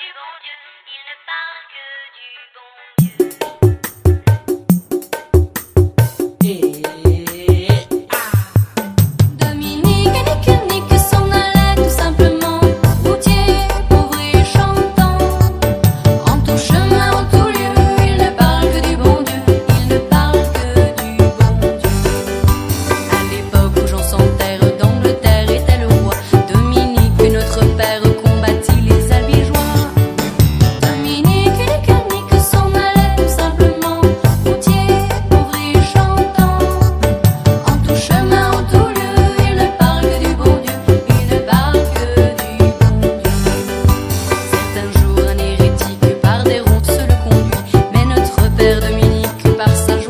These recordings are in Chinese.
一诺言 par sa joie.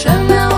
什么？